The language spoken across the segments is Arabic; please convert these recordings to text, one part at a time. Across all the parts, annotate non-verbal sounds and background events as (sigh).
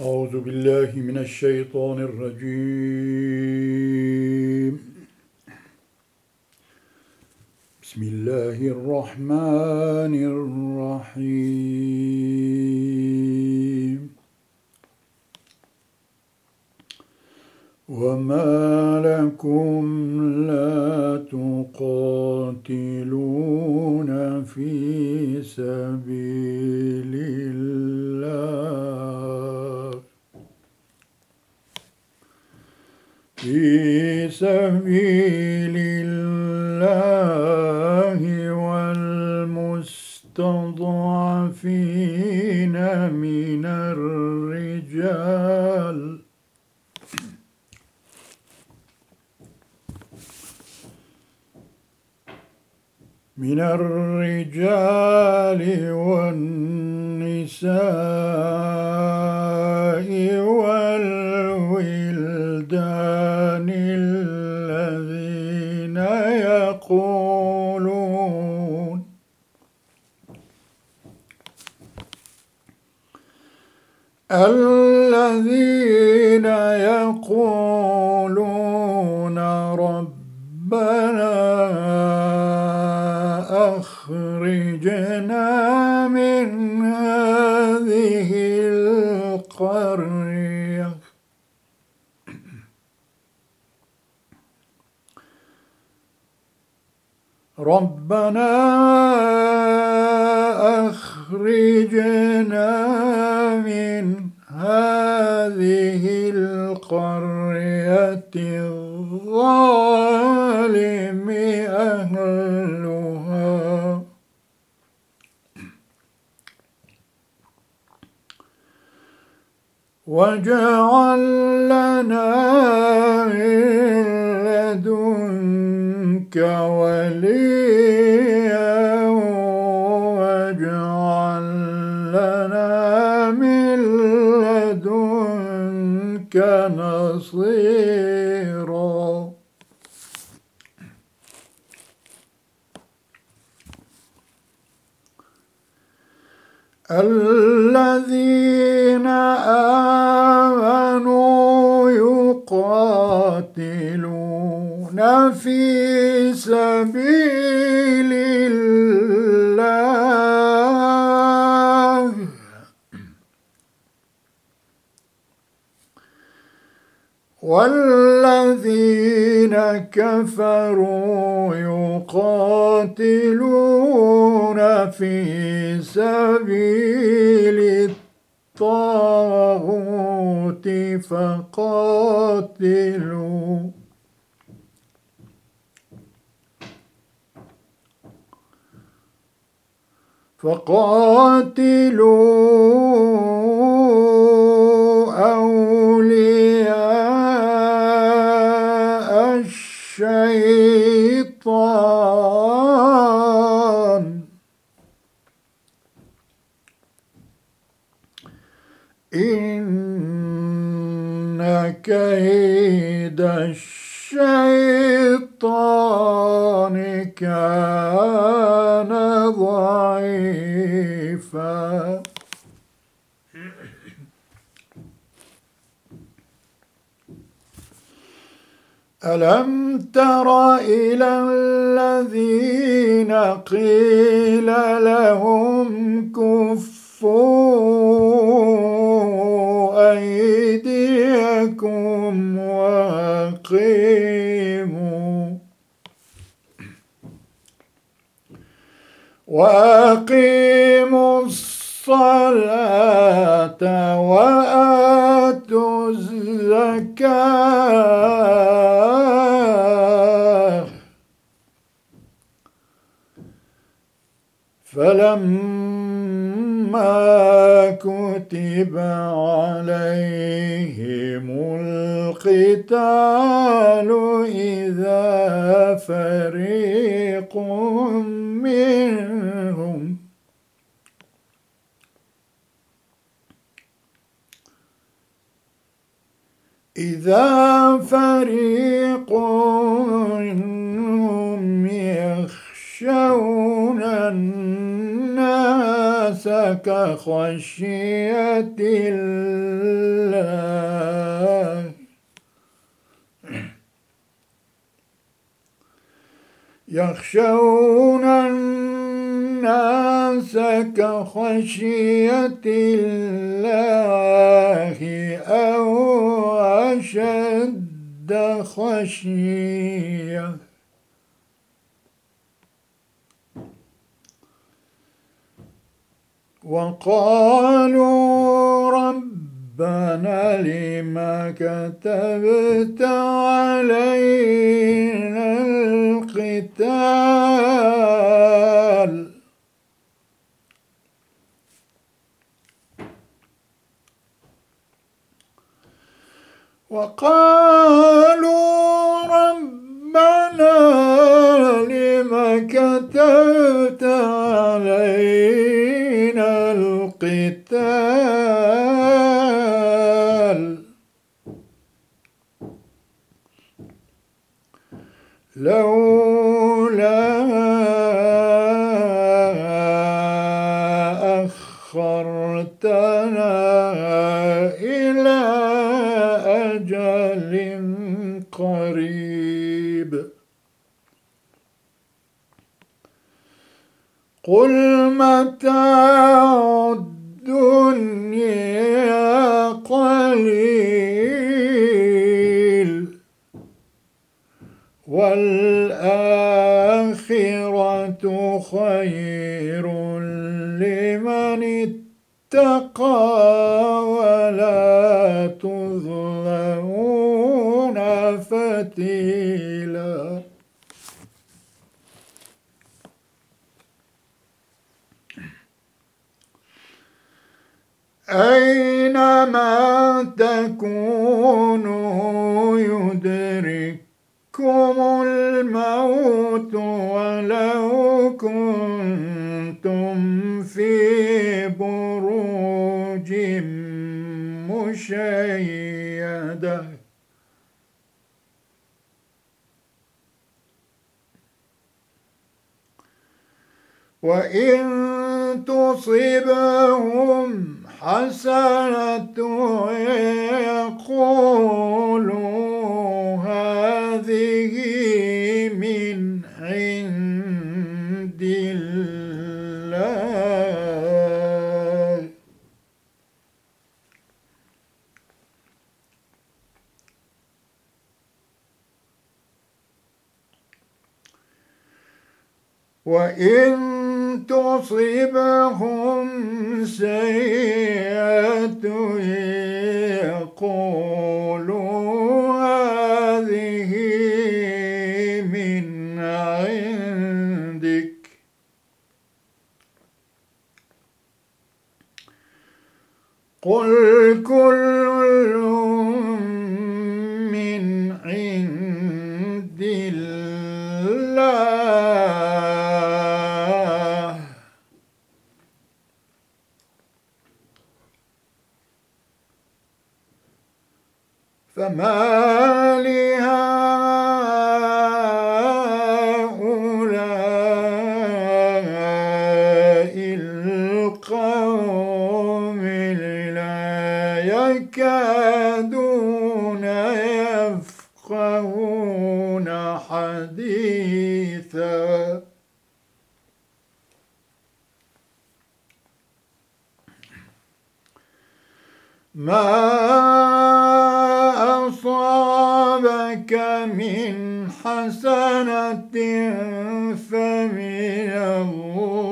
أعوذ بالله من الشيطان الرجيم. بسم الله الرحمن الرحيم. وما لكم لا تقاتلون في سبيل في سبيل الله والمستضعفين من الرجال. من الرجال والنساء ربنا أخرجنا من هذه القرية. ربنا أخرجنا من هذه القرية. الظالم أهلها. واجعل لنا من لدنك وليا الذين آمنوا يقاتلون في سبيل والذين كفروا يقاتلون في سبيل الطاغوت فقاتلوا. فقاتلوا. الشيطان. إن كيد الشيطان كان ضعيفا. ألم تر إلى الذين قيل لهم كفوا أيديكم وأقيموا وأقيموا الصلاة وآتوا الزكاة فلما كتب عليهم القتال إذا فريق منهم إذا فريق منهم الناس كخشية الله. يخشون الناس كخشية الله أو أشد خشية. وقالوا ربنا لما كتبت علينا القتال؟ وقالوا ربنا لما كتبت علينا القتال. لولا أخرتنا إلى أجل قريب. قل متاع خير لمن اتقى ولا تظلمون فتيلا. أينما تكونوا يدرككم الموت؟ كنتم في بروج مشيدة. وإن تصبهم حسنة يقولوا هذه من عند الله وإن تصبهم سيئة يقولوا هذه من عندك. قل كل ما أصابك من حسنة فمن الله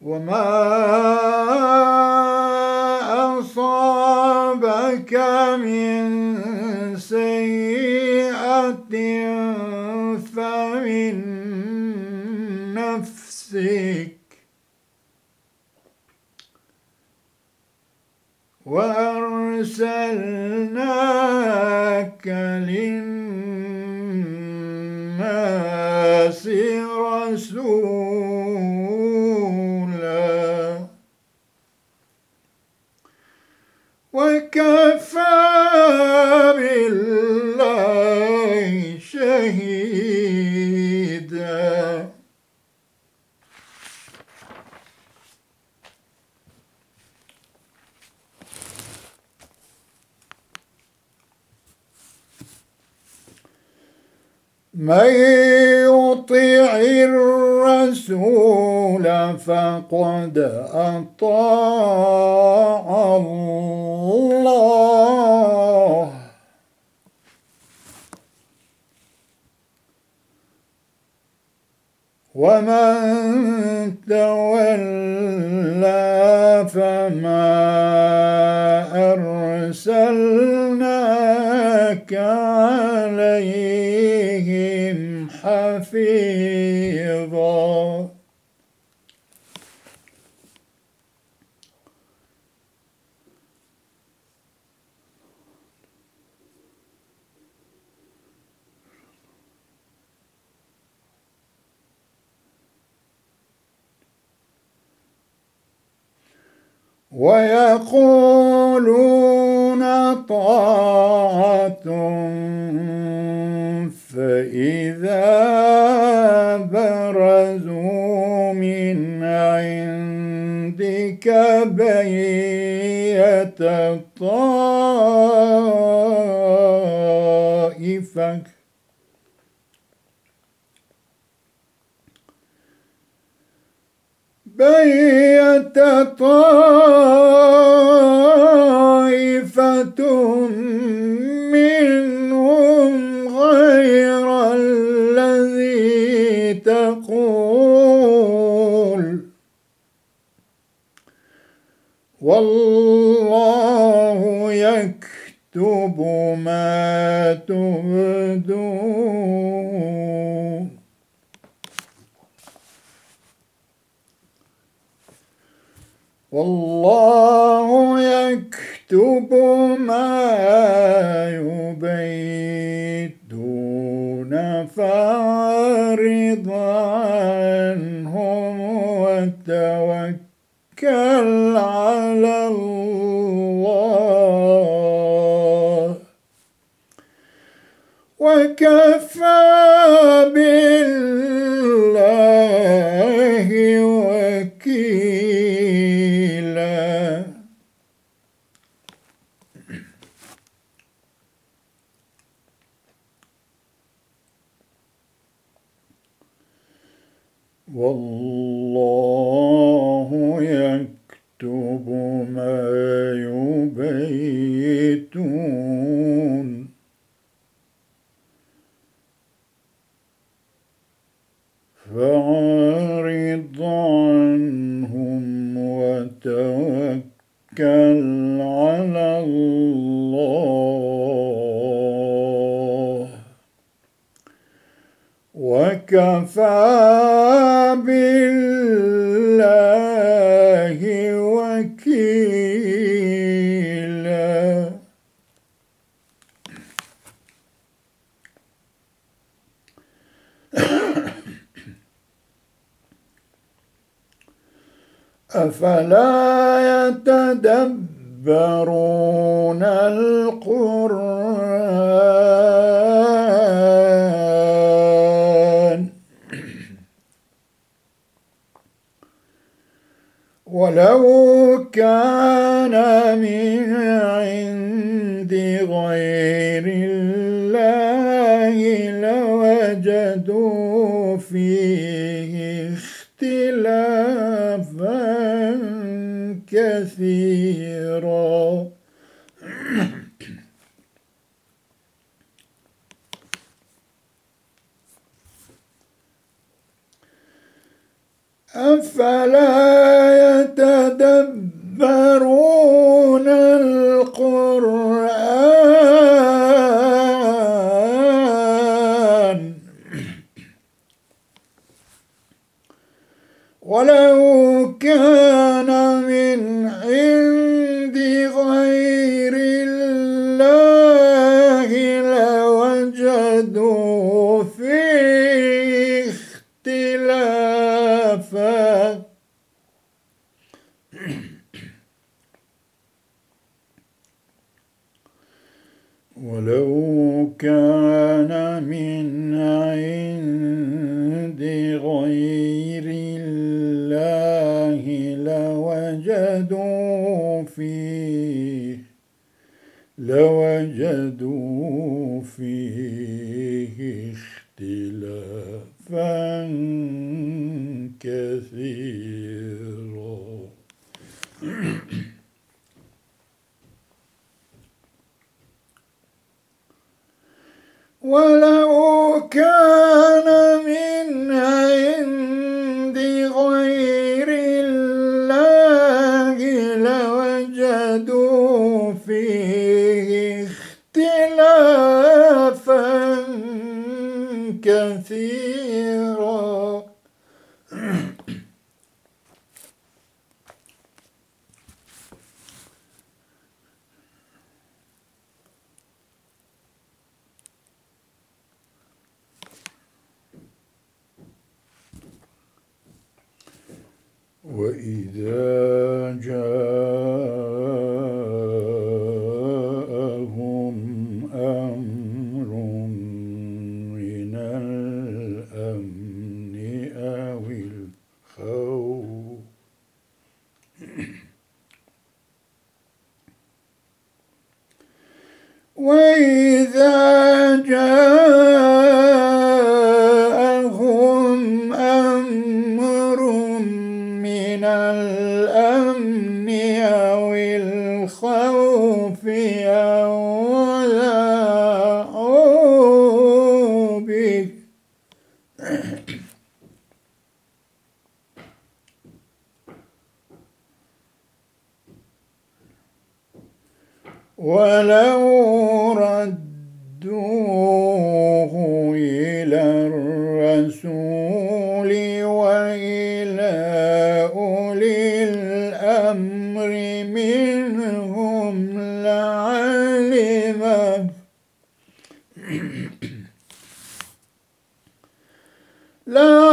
وما أصابك من سيئة فمن نفسك وأرسلناك للناس فقد أطاع الله. ومن تولى فما أرسلناك عليهم حفيظا ويقولون طاعة فإذا برزوا من عندك بيت طائفة بيت طائفة منهم غير الذي تقول. والله يكتب ما تبدون والله يكتب ما يبيتون فاعرض عنهم وتوكل على الله. وكفى بالله وكيلا والله يكتب ما يبيتون فاعرض عنهم وتوكل على الله. وكفى بالله أفلا يتدبرون القرآن؟ ولو كان من عند غير كثيرا. أفلا يتدبرون القرآن؟ ولو كان من لوجدوا فيه اختلافا كثيرا. ولو كان من عند كثيرا. وإذا Love.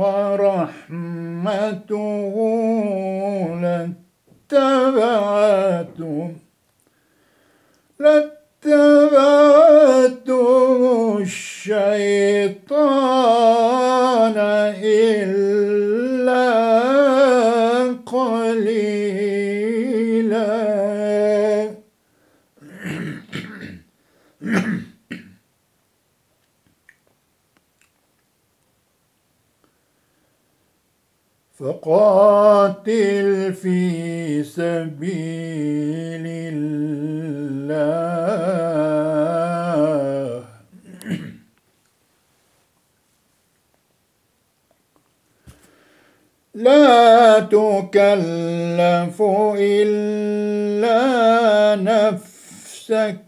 ورحمته فقاتل في سبيل الله. (clears throat) لا تكلف إلا نفسك.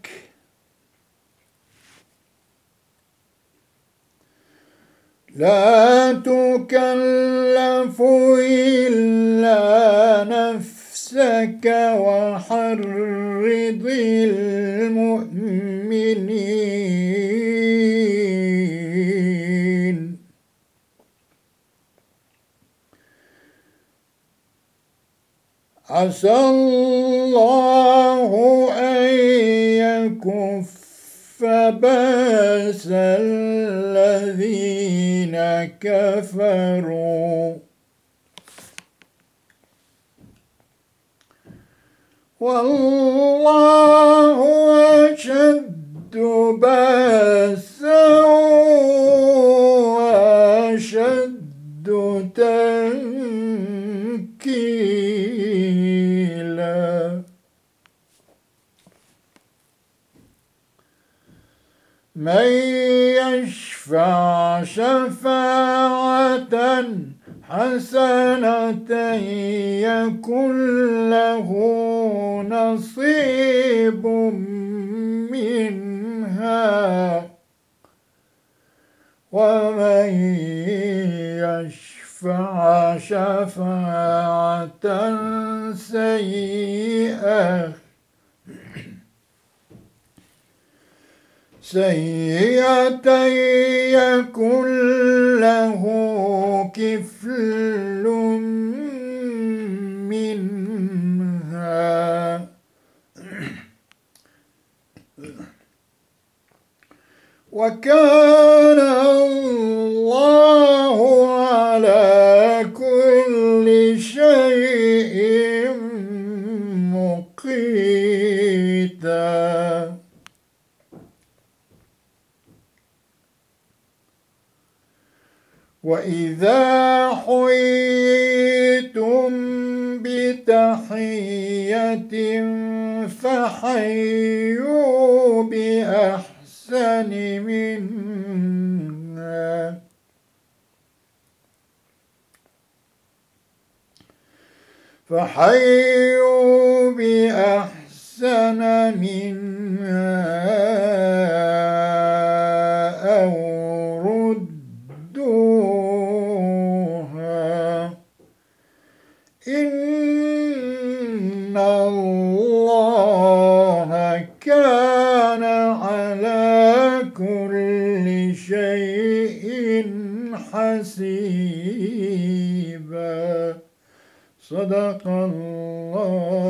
لا تكلف إلا نفسك وحرض المؤمنين. عسى الله أن يكف بأس الذين كفروا. والله أشد بأسا وأشد تنكيلا. من يشفع شفاعة حسنة يكن له نصيب منها. ومن يشفع شفاعة سيئة سيئة يكن له كفل منها. وكان الله على وإذا حييتم بتحية فحيوا بأحسن منها فحيوا بأحسن منها حسيبا صدق الله.